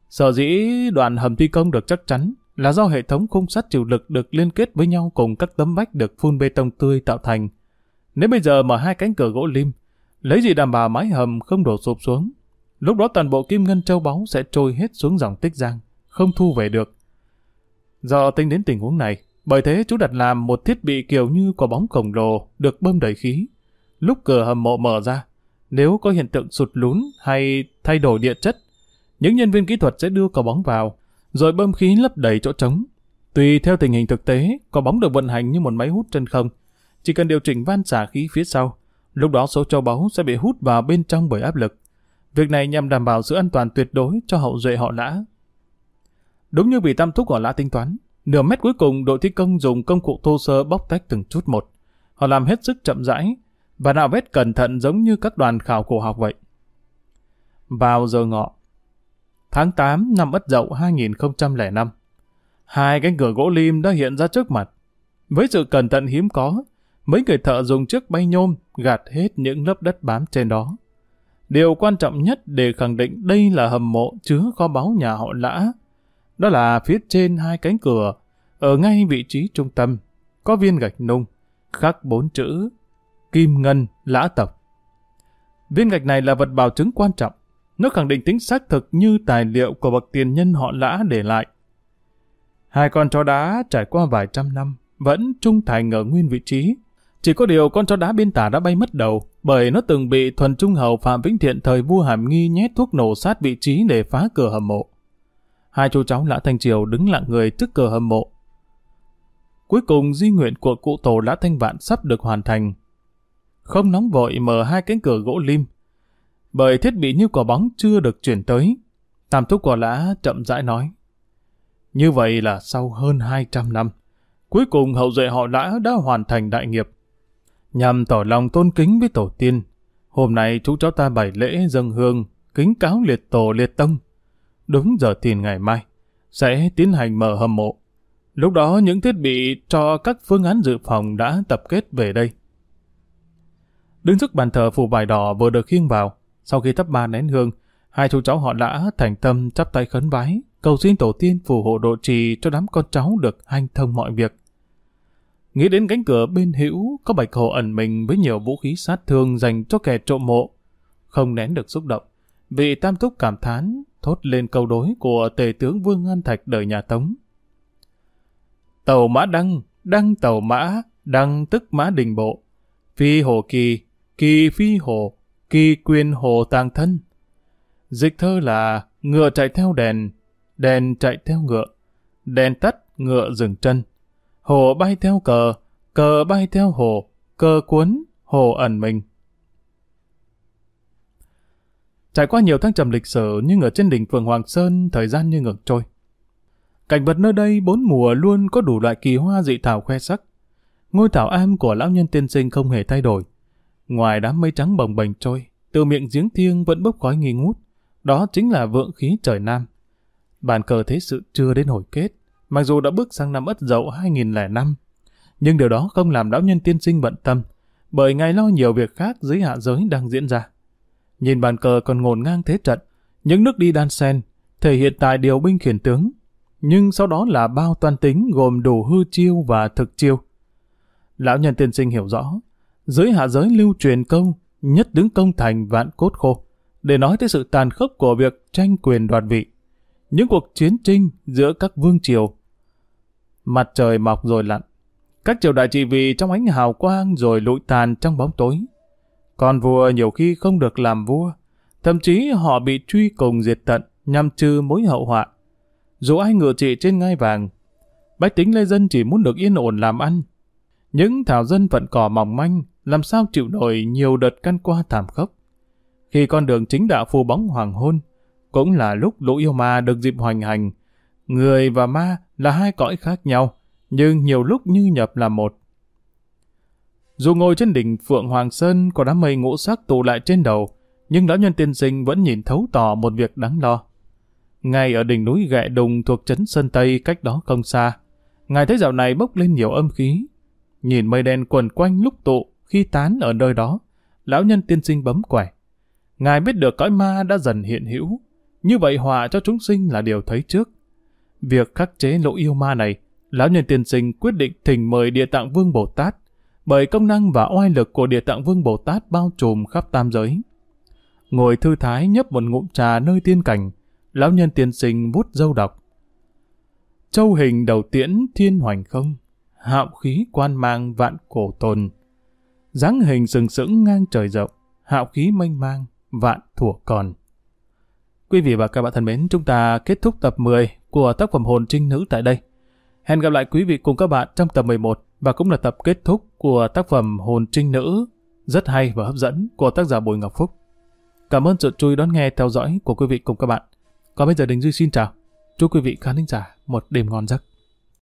Sở dĩ đoạn hầm thi công được chắc chắn là do hệ thống khung sắt chịu lực được liên kết với nhau cùng các tấm vách được phun bê tông tươi tạo thành. Nếu bây giờ mở hai cánh cửa gỗ lim, lấy gì đảm bảo mái hầm không đổ sụp xuống, lúc đó toàn bộ kim ngân châu báu sẽ trôi hết xuống dòng tích giang, không thu về được. Do tính đến tình huống này, bởi thế chú đặt làm một thiết bị kiểu như quả bóng khổng lồ được bơm đầy khí. Lúc cửa hầm mộ mở ra, nếu có hiện tượng sụt lún hay thay đổi địa chất, những nhân viên kỹ thuật sẽ đưa quả bóng vào, rồi bơm khí lấp đầy chỗ trống. Tùy theo tình hình thực tế, quả bóng được vận hành như một máy hút chân không. Chỉ cần điều chỉnh van xả khí phía sau, lúc đó số châu báu sẽ bị hút vào bên trong bởi áp lực. Việc này nhằm đảm bảo sự an toàn tuyệt đối cho hậu duệ họ lã. Đúng như vị tam thúc họ lã tính toán, nửa mét cuối cùng đội thi công dùng công cụ thô sơ bóc tách từng chút một. Họ làm hết sức chậm rãi, và nạo vét cẩn thận giống như các đoàn khảo cổ học vậy. Vào giờ ngọ, tháng 8 năm Ất Dậu 2005, hai cánh cửa gỗ lim đã hiện ra trước mặt. Với sự cẩn thận hiếm có, mấy người thợ dùng chiếc bay nhôm gạt hết những lớp đất bám trên đó. Điều quan trọng nhất để khẳng định đây là hầm mộ chứa kho báu nhà họ lã, đó là phía trên hai cánh cửa, ở ngay vị trí trung tâm, có viên gạch nung, khắc bốn chữ Kim Ngân, Lã Tộc. Viên gạch này là vật bảo chứng quan trọng. Nó khẳng định tính xác thực như tài liệu của bậc tiền nhân họ Lã để lại. Hai con chó đá trải qua vài trăm năm, vẫn trung thành ở nguyên vị trí. Chỉ có điều con chó đá bên tả đã bay mất đầu, bởi nó từng bị thuần trung hầu Phạm Vĩnh Thiện thời vua Hàm Nghi nhét thuốc nổ sát vị trí để phá cửa hầm mộ. Hai chú cháu Lã Thanh Triều đứng lặng người trước cửa hầm mộ. Cuối cùng di nguyện của cụ tổ Lã Thanh Vạn sắp được hoàn thành, không nóng vội mở hai cánh cửa gỗ lim. Bởi thiết bị như quả bóng chưa được chuyển tới. Tam thúc quả lã chậm rãi nói. Như vậy là sau hơn 200 năm, cuối cùng hậu duệ họ lã đã hoàn thành đại nghiệp. Nhằm tỏ lòng tôn kính với tổ tiên, hôm nay chú cháu ta bày lễ dâng hương, kính cáo liệt tổ liệt tông. Đúng giờ tiền ngày mai, sẽ tiến hành mở hầm mộ. Lúc đó những thiết bị cho các phương án dự phòng đã tập kết về đây. Đứng trước bàn thờ phủ bài đỏ vừa được khiêng vào. Sau khi thắp ba nén hương, hai chú cháu họ đã thành tâm chắp tay khấn vái, cầu xin tổ tiên phù hộ độ trì cho đám con cháu được hanh thông mọi việc. Nghĩ đến cánh cửa bên hữu có bạch hồ ẩn mình với nhiều vũ khí sát thương dành cho kẻ trộm mộ. Không nén được xúc động, vị tam túc cảm thán thốt lên câu đối của tề tướng Vương An Thạch đời nhà Tống. Tàu mã đăng, đăng tàu mã, đăng tức mã đình bộ. Phi hồ kỳ, kỳ phi hồ, kỳ quyền hồ tàng thân. Dịch thơ là ngựa chạy theo đèn, đèn chạy theo ngựa, đèn tắt, ngựa dừng chân. Hồ bay theo cờ, cờ bay theo hồ, cờ cuốn, hồ ẩn mình. Trải qua nhiều thăng trầm lịch sử nhưng ở trên đỉnh phường Hoàng Sơn thời gian như ngược trôi. Cảnh vật nơi đây bốn mùa luôn có đủ loại kỳ hoa dị thảo khoe sắc. Ngôi thảo am của lão nhân tiên sinh không hề thay đổi. Ngoài đám mây trắng bồng bềnh trôi, từ miệng giếng thiêng vẫn bốc khói nghi ngút. Đó chính là vượng khí trời Nam. Bàn cờ thế sự chưa đến hồi kết, mặc dù đã bước sang năm Ất Dậu 2005. Nhưng điều đó không làm lão nhân tiên sinh bận tâm, bởi ngài lo nhiều việc khác dưới hạ giới đang diễn ra. Nhìn bàn cờ còn ngổn ngang thế trận, những nước đi đan sen, thể hiện tại điều binh khiển tướng. Nhưng sau đó là bao toan tính gồm đủ hư chiêu và thực chiêu. Lão nhân tiên sinh hiểu rõ, dưới hạ giới lưu truyền câu nhất đứng công thành vạn cốt khô, để nói tới sự tàn khốc của việc tranh quyền đoạt vị. Những cuộc chiến tranh giữa các vương triều. Mặt trời mọc rồi lặn, các triều đại trị vì trong ánh hào quang rồi lụi tàn trong bóng tối. Còn vua nhiều khi không được làm vua, thậm chí họ bị truy cùng diệt tận nhằm trừ mối hậu họa. Dù ai ngựa trị trên ngai vàng, bách tính lê dân chỉ muốn được yên ổn làm ăn. Những thảo dân vận cỏ mỏng manh, làm sao chịu nổi nhiều đợt căn qua thảm khốc. Khi con đường chính đạo phù bóng hoàng hôn, cũng là lúc lũ yêu ma được dịp hoành hành. Người và ma là hai cõi khác nhau, nhưng nhiều lúc như nhập là một. Dù ngồi trên đỉnh Phượng Hoàng Sơn có đám mây ngũ sắc tụ lại trên đầu, nhưng lão nhân tiên sinh vẫn nhìn thấu tỏ một việc đáng lo. Ngay ở đỉnh núi Gẹ Đùng thuộc trấn Sơn Tây cách đó không xa, ngài thấy dạo này bốc lên nhiều âm khí. nhìn mây đen quần quanh lúc tụ, khi tán ở nơi đó, lão nhân tiên sinh bấm quẻ. Ngài biết được cõi ma đã dần hiện hữu, như vậy họa cho chúng sinh là điều thấy trước. Việc khắc chế lỗ yêu ma này, lão nhân tiên sinh quyết định thỉnh mời Địa Tạng Vương Bồ Tát, bởi công năng và oai lực của Địa Tạng Vương Bồ Tát bao trùm khắp tam giới. Ngồi thư thái nhấp một ngụm trà nơi tiên cảnh, lão nhân tiên sinh vút dâu đọc. Châu hình đầu tiễn thiên hoành không, hạo khí quan mang vạn cổ tồn. dáng hình sừng sững ngang trời rộng, hạo khí mênh mang, vạn thủa còn. Quý vị và các bạn thân mến, chúng ta kết thúc tập 10 của tác phẩm Hồn Trinh Nữ tại đây. Hẹn gặp lại quý vị cùng các bạn trong tập 11 và cũng là tập kết thúc của tác phẩm Hồn Trinh Nữ rất hay và hấp dẫn của tác giả Bùi Ngọc Phúc. Cảm ơn sự chú ý đón nghe, theo dõi của quý vị cùng các bạn. Còn bây giờ Đình Duy xin chào. Chúc quý vị khán thính giả một đêm ngon giấc.